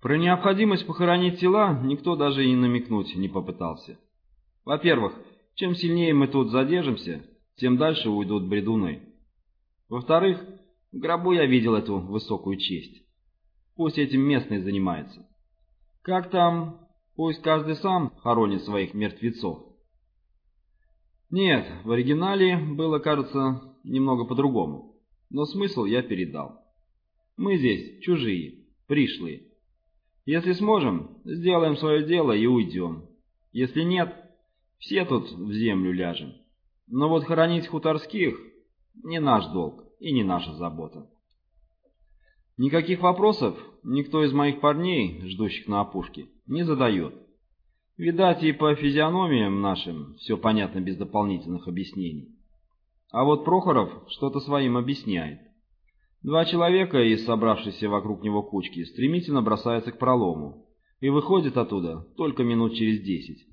Про необходимость похоронить тела никто даже и намекнуть не попытался. Во-первых, чем сильнее мы тут задержимся, тем дальше уйдут бредуны. Во-вторых, в гробу я видел эту высокую честь. Пусть этим местные занимаются. Как там, пусть каждый сам хоронит своих мертвецов. Нет, в оригинале было, кажется, немного по-другому, но смысл я передал. Мы здесь чужие, пришлые. Если сможем, сделаем свое дело и уйдем. Если нет, все тут в землю ляжем. Но вот хоронить хуторских не наш долг и не наша забота. Никаких вопросов никто из моих парней, ждущих на опушке, не задает. Видать, и по физиономиям нашим все понятно без дополнительных объяснений. А вот Прохоров что-то своим объясняет. Два человека из собравшейся вокруг него кучки стремительно бросаются к пролому и выходят оттуда только минут через десять.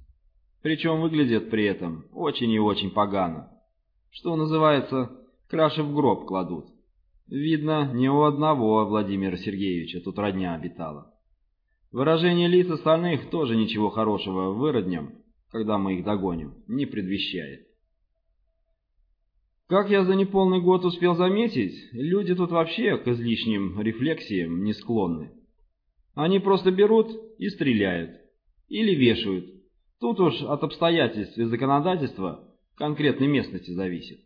Причем выглядят при этом очень и очень погано. Что называется, краши в гроб кладут. Видно, не у одного Владимира Сергеевича тут родня обитала. Выражение лиц остальных тоже ничего хорошего выродням, когда мы их догоним, не предвещает. Как я за неполный год успел заметить, люди тут вообще к излишним рефлексиям не склонны. Они просто берут и стреляют. Или вешают. Тут уж от обстоятельств и законодательства конкретной местности зависит.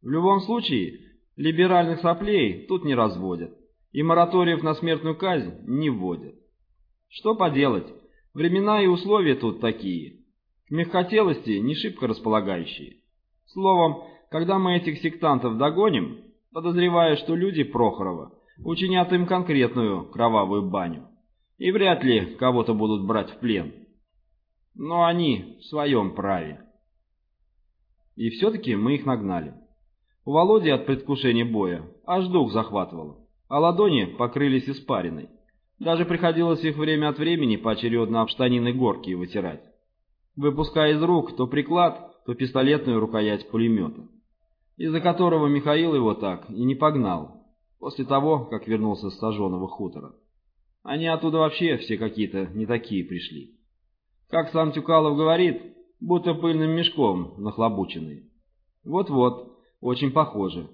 В любом случае, либеральных соплей тут не разводят, и мораториев на смертную казнь не вводят. Что поделать, времена и условия тут такие, к мягкотелости не шибко располагающие. Словом, когда мы этих сектантов догоним, подозревая, что люди Прохорова учинят им конкретную кровавую баню, и вряд ли кого-то будут брать в плен. Но они в своем праве. И все-таки мы их нагнали. У Володи от предвкушения боя аж дух захватывало, а ладони покрылись испариной. Даже приходилось их время от времени поочередно об штанины горки вытирать, выпуская из рук то приклад, то пистолетную рукоять пулемета из-за которого Михаил его так и не погнал, после того, как вернулся с сожженного хутора. Они оттуда вообще все какие-то не такие пришли. Как сам Тюкалов говорит, будто пыльным мешком нахлобученные. Вот-вот, очень похоже.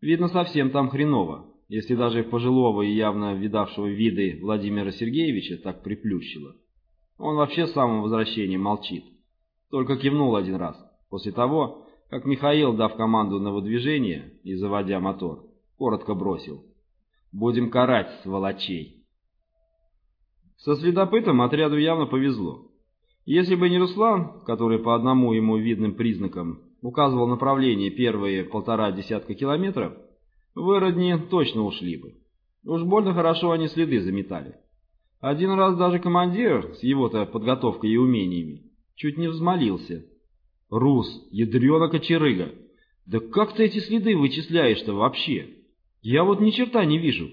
Видно, совсем там хреново, если даже пожилого и явно видавшего виды Владимира Сергеевича так приплющило. Он вообще с самого возвращения молчит. Только кивнул один раз, после того, как Михаил, дав команду на выдвижение и заводя мотор, коротко бросил. «Будем карать, сволочей!» Со следопытом отряду явно повезло. Если бы не Руслан, который по одному ему видным признакам указывал направление первые полтора десятка километров, выродни точно ушли бы. Уж больно хорошо они следы заметали. Один раз даже командир с его-то подготовкой и умениями чуть не взмолился – Рус, ядрёна кочерыга, да как ты эти следы вычисляешь-то вообще? Я вот ни черта не вижу.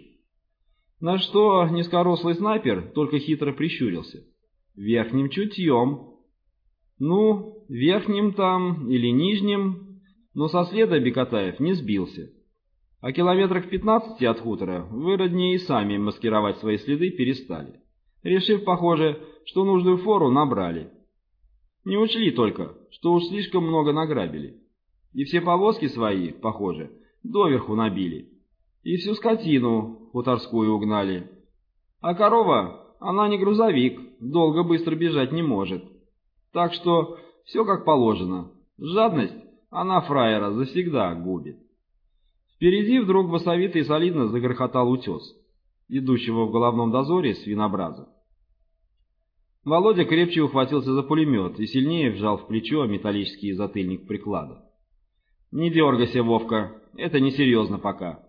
На что низкорослый снайпер только хитро прищурился. Верхним чутьем. Ну, верхним там или нижним, но со следа Бекатаев не сбился. А километрах в пятнадцати от хутора выродни и сами маскировать свои следы перестали, решив, похоже, что нужную фору набрали. Не учли только, что уж слишком много награбили. И все повозки свои, похоже, доверху набили. И всю скотину хуторскую угнали. А корова, она не грузовик, долго быстро бежать не может. Так что все как положено. Жадность, она фраера завсегда губит. Впереди вдруг басовито и солидно загрохотал утес, идущего в головном дозоре свинобраза. Володя крепче ухватился за пулемет и сильнее вжал в плечо металлический затыльник приклада. «Не дергайся, Вовка, это несерьезно пока.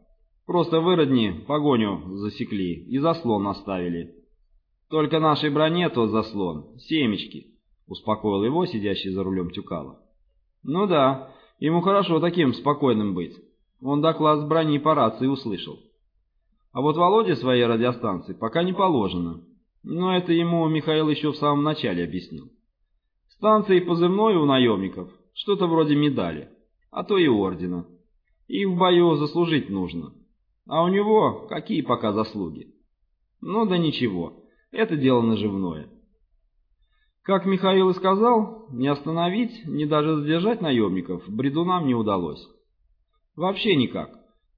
Просто выродни погоню засекли и заслон оставили. Только нашей броне тот заслон, семечки», — успокоил его сидящий за рулем Тюкало. «Ну да, ему хорошо таким спокойным быть. Он доклад с брони по рации услышал. А вот Володе своей радиостанции пока не положено». Но это ему Михаил еще в самом начале объяснил. Станция и позывной у наемников что-то вроде медали, а то и ордена. Их в бою заслужить нужно. А у него какие пока заслуги? Ну да ничего, Это дело наживное. Как Михаил и сказал, не остановить, ни даже задержать наемников бредунам не удалось. Вообще никак.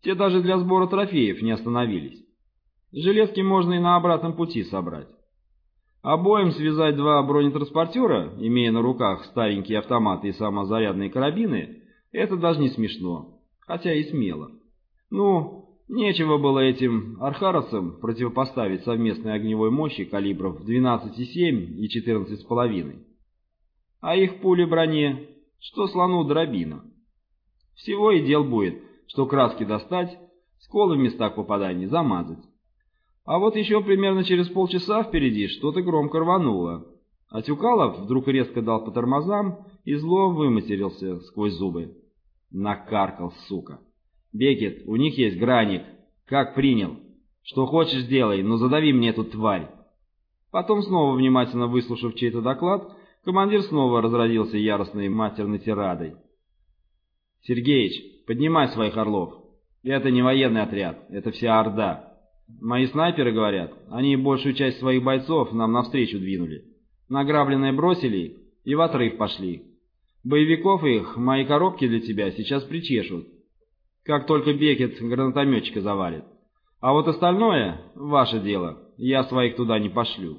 Те даже для сбора трофеев не остановились. Железки можно и на обратном пути собрать. Обоим связать два бронетранспортера, имея на руках старенькие автоматы и самозарядные карабины, это даже не смешно, хотя и смело. Ну, нечего было этим архаровцам противопоставить совместной огневой мощи калибров 12,7 и 14,5. А их пули броне, что слону дробина. Всего и дел будет, что краски достать, сколы в местах попаданий замазать. А вот еще примерно через полчаса впереди что-то громко рвануло. А Тюкалов вдруг резко дал по тормозам и зло выматерился сквозь зубы. Накаркал, сука. «Бекет, у них есть граник. Как принял? Что хочешь делай, но задави мне эту тварь». Потом, снова внимательно выслушав чей-то доклад, командир снова разродился яростной матерной тирадой. «Сергеич, поднимай своих орлов. Это не военный отряд, это вся Орда. Мои снайперы говорят, они большую часть своих бойцов нам навстречу двинули. Награбленное бросили и в отрыв пошли. Боевиков их мои коробки для тебя сейчас причешут. Как только Бекет гранатометчика завалит. А вот остальное — ваше дело, я своих туда не пошлю».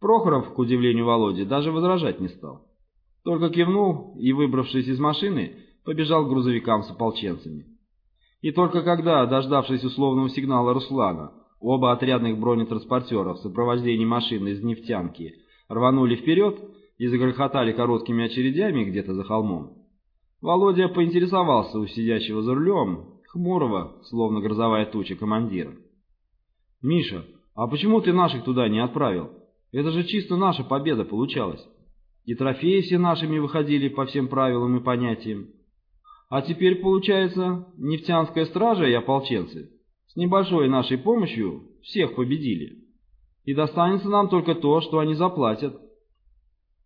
Прохоров, к удивлению Володи, даже возражать не стал. Только кивнул и, выбравшись из машины, побежал к грузовикам с ополченцами. И только когда, дождавшись условного сигнала Руслана, оба отрядных бронетранспортера в сопровождении машины из нефтянки рванули вперед и загрохотали короткими очередями где-то за холмом, Володя поинтересовался у сидящего за рулем, хмурого, словно грозовая туча командира. «Миша, а почему ты наших туда не отправил? Это же чисто наша победа получалась. И трофеи все нашими выходили по всем правилам и понятиям. А теперь, получается, нефтянская стража и ополченцы с небольшой нашей помощью всех победили. И достанется нам только то, что они заплатят.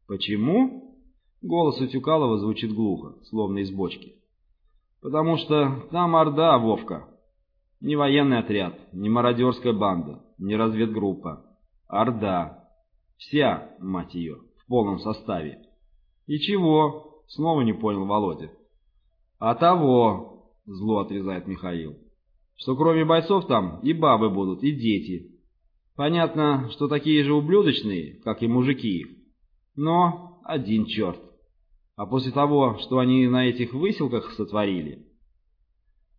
Почему? Голос у Тюкалова звучит глухо, словно из бочки. Потому что там Орда, Вовка. Не военный отряд, не мародерская банда, не разведгруппа. Орда. Вся, мать ее, в полном составе. И чего? Снова не понял Володя. «А того!» — зло отрезает Михаил. «Что кроме бойцов там и бабы будут, и дети. Понятно, что такие же ублюдочные, как и мужики их. Но один черт. А после того, что они на этих выселках сотворили...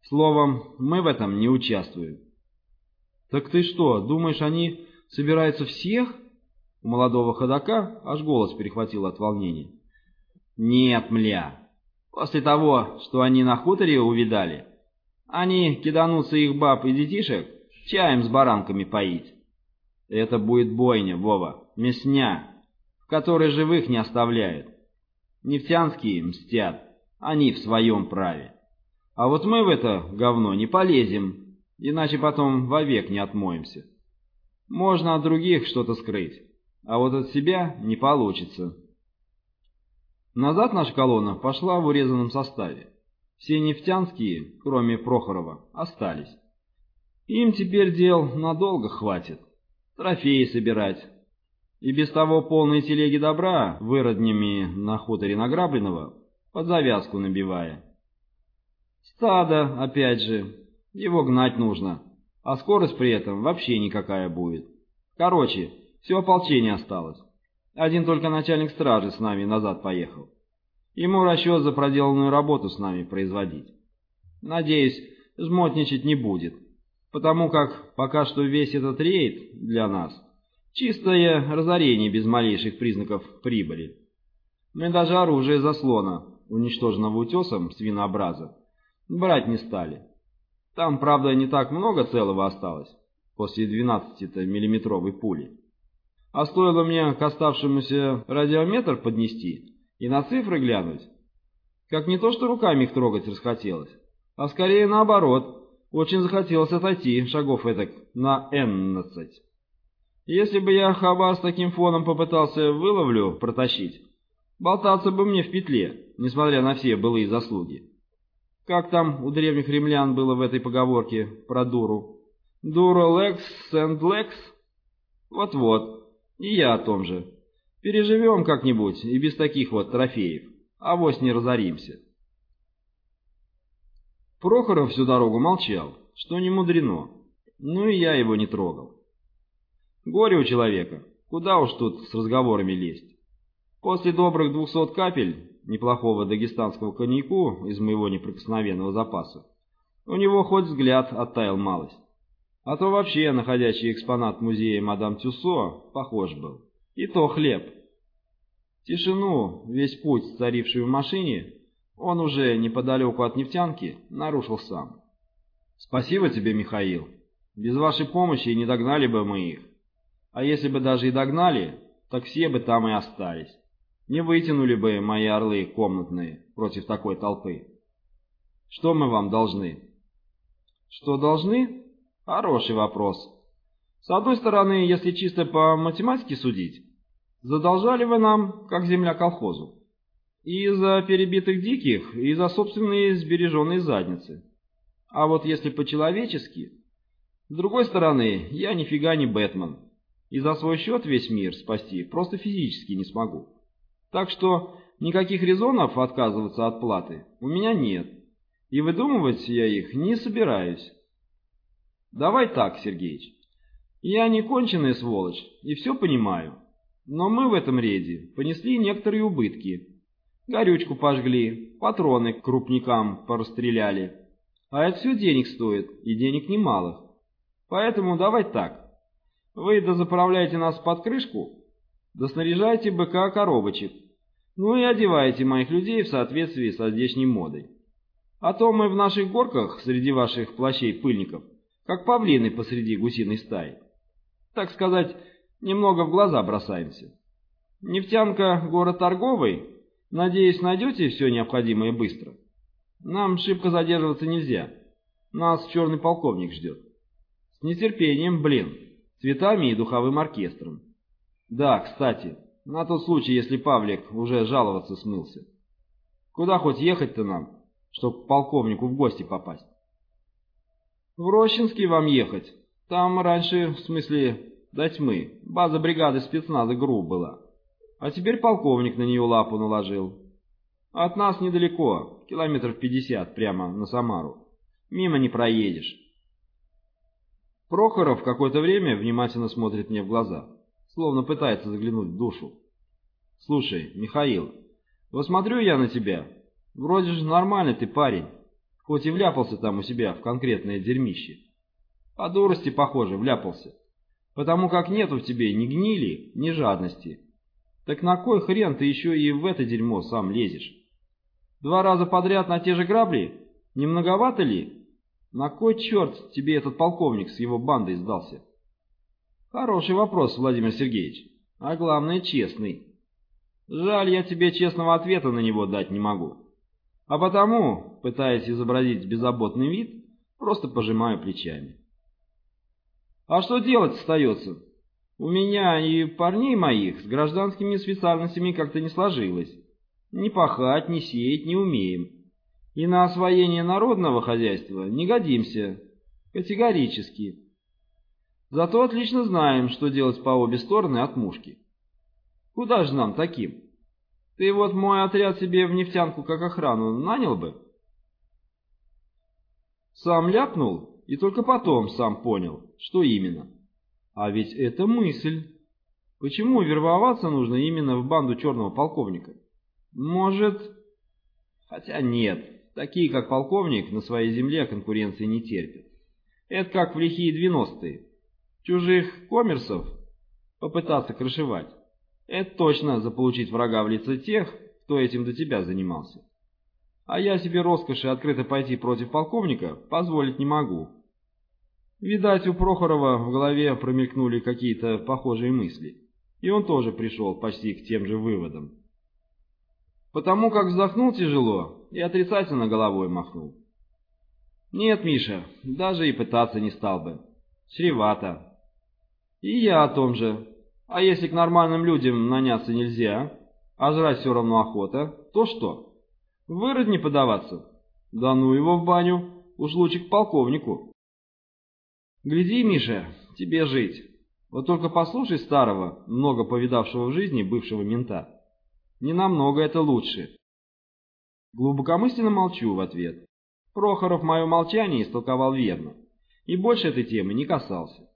Словом, мы в этом не участвуем». «Так ты что, думаешь, они собираются всех?» У молодого ходока аж голос перехватил от волнения. «Нет, мля, После того, что они на хуторе увидали, они киданутся их баб и детишек чаем с баранками поить. Это будет бойня, Вова, мясня, в которой живых не оставляют. Нефтянские мстят, они в своем праве. А вот мы в это говно не полезем, иначе потом вовек не отмоемся. Можно от других что-то скрыть, а вот от себя не получится. Назад наша колонна пошла в урезанном составе. Все нефтянские, кроме Прохорова, остались. Им теперь дел надолго хватит. Трофеи собирать. И без того полные телеги добра, выроднями на хуторе награбленного, под завязку набивая. Стадо, опять же, его гнать нужно, а скорость при этом вообще никакая будет. Короче, все ополчение осталось. Один только начальник стражи с нами назад поехал. Ему расчет за проделанную работу с нами производить. Надеюсь, жмотничать не будет, потому как пока что весь этот рейд для нас — чистое разорение без малейших признаков прибыли. Мы даже оружие заслона, уничтоженного утесом свинообраза, брать не стали. Там, правда, не так много целого осталось после 12-миллиметровой пули. А стоило мне к оставшемуся радиометр поднести и на цифры глянуть, как не то что руками их трогать расхотелось, а скорее наоборот, очень захотелось отойти шагов этак на эннадцать. Если бы я хаба с таким фоном попытался выловлю протащить, болтаться бы мне в петле, несмотря на все былые заслуги. Как там у древних римлян было в этой поговорке про дуру? Дура лекс энд лекс? Вот-вот, и я о том же. Переживем как-нибудь и без таких вот трофеев, авось не разоримся. Прохоров всю дорогу молчал, что не мудрено, ну и я его не трогал. Горе у человека, куда уж тут с разговорами лезть. После добрых двухсот капель неплохого дагестанского коньяку из моего неприкосновенного запаса у него хоть взгляд оттаял малость. А то вообще находящий экспонат музея мадам Тюссо похож был. И то хлеб. Тишину, весь путь, царивший в машине, он уже неподалеку от нефтянки нарушил сам. «Спасибо тебе, Михаил. Без вашей помощи не догнали бы мы их. А если бы даже и догнали, так все бы там и остались. Не вытянули бы мои орлы комнатные против такой толпы. Что мы вам должны?» «Что должны?» Хороший вопрос. С одной стороны, если чисто по математике судить, задолжали вы нам, как земля колхозу. И за перебитых диких, и за собственные сбереженные задницы. А вот если по-человечески... С другой стороны, я нифига не Бэтмен. И за свой счет весь мир спасти просто физически не смогу. Так что никаких резонов отказываться от платы у меня нет. И выдумывать я их не собираюсь. Давай так, Сергеич. Я не конченая сволочь и все понимаю. Но мы в этом рейде понесли некоторые убытки. Горючку пожгли, патроны к крупникам порастреляли. А это все денег стоит, и денег немалых. Поэтому давай так. Вы дозаправляете нас под крышку, доснаряжайте БК коробочек, ну и одевайте моих людей в соответствии со здешней модой. А то мы в наших горках среди ваших плащей-пыльников как павлины посреди гусиной стаи. Так сказать, немного в глаза бросаемся. Нефтянка — город торговый. Надеюсь, найдете все необходимое быстро. Нам шибко задерживаться нельзя. Нас черный полковник ждет. С нетерпением, блин, цветами и духовым оркестром. Да, кстати, на тот случай, если Павлик уже жаловаться смылся. Куда хоть ехать-то нам, чтоб полковнику в гости попасть? В Рощинский вам ехать. Там раньше, в смысле, до тьмы, база бригады спецназа ГРУ была. А теперь полковник на нее лапу наложил. От нас недалеко, километров пятьдесят прямо на Самару. Мимо не проедешь. Прохоров какое-то время внимательно смотрит мне в глаза, словно пытается заглянуть в душу. «Слушай, Михаил, вот смотрю я на тебя. Вроде же нормальный ты парень хоть и вляпался там у себя в конкретное дерьмище. По дурости, похоже, вляпался. Потому как нету в тебе ни гнили, ни жадности. Так на кой хрен ты еще и в это дерьмо сам лезешь? Два раза подряд на те же грабли? Не многовато ли? На кой черт тебе этот полковник с его бандой сдался? Хороший вопрос, Владимир Сергеевич. А главное, честный. Жаль, я тебе честного ответа на него дать не могу. А потому, пытаясь изобразить беззаботный вид, просто пожимаю плечами. А что делать остается? У меня и парней моих с гражданскими специальностями как-то не сложилось. Ни пахать, ни сеять не умеем. И на освоение народного хозяйства не годимся. Категорически. Зато отлично знаем, что делать по обе стороны от мушки. Куда же нам таким? Ты вот мой отряд себе в нефтянку как охрану нанял бы? Сам ляпнул и только потом сам понял, что именно. А ведь это мысль. Почему вербоваться нужно именно в банду черного полковника? Может... Хотя нет, такие как полковник на своей земле конкуренции не терпят. Это как в лихие двенадцатые. Чужих коммерсов попытаться крышевать. Это точно заполучить врага в лице тех, кто этим до тебя занимался. А я себе роскоши открыто пойти против полковника позволить не могу. Видать, у Прохорова в голове промелькнули какие-то похожие мысли, и он тоже пришел почти к тем же выводам. Потому как вздохнул тяжело и отрицательно головой махнул. Нет, Миша, даже и пытаться не стал бы. Чревато. И я о том же. А если к нормальным людям наняться нельзя, а жрать все равно охота, то что? Вырод не подаваться? Да ну его в баню, уж лучше к полковнику. Гляди, Миша, тебе жить. Вот только послушай старого, много повидавшего в жизни бывшего мента. Не намного это лучше. Глубокомысленно молчу в ответ. Прохоров мое молчание истолковал верно, и больше этой темы не касался.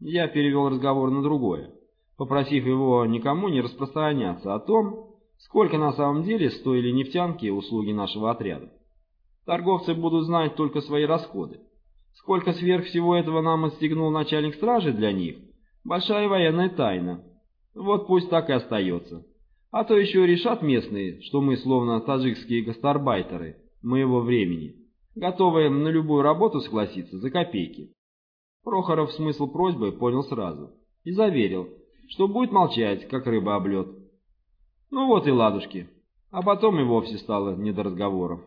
Я перевел разговор на другое, попросив его никому не распространяться о том, сколько на самом деле стоили нефтянки услуги нашего отряда. Торговцы будут знать только свои расходы. Сколько сверх всего этого нам отстегнул начальник стражи для них, большая военная тайна. Вот пусть так и остается. А то еще решат местные, что мы словно таджикские гастарбайтеры моего времени, готовые на любую работу согласиться за копейки. Прохоров смысл просьбы понял сразу и заверил, что будет молчать, как рыба об лед. Ну вот и ладушки. А потом и вовсе стало не до разговоров.